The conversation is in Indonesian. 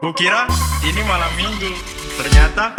Kukira ini malam minggu, ternyata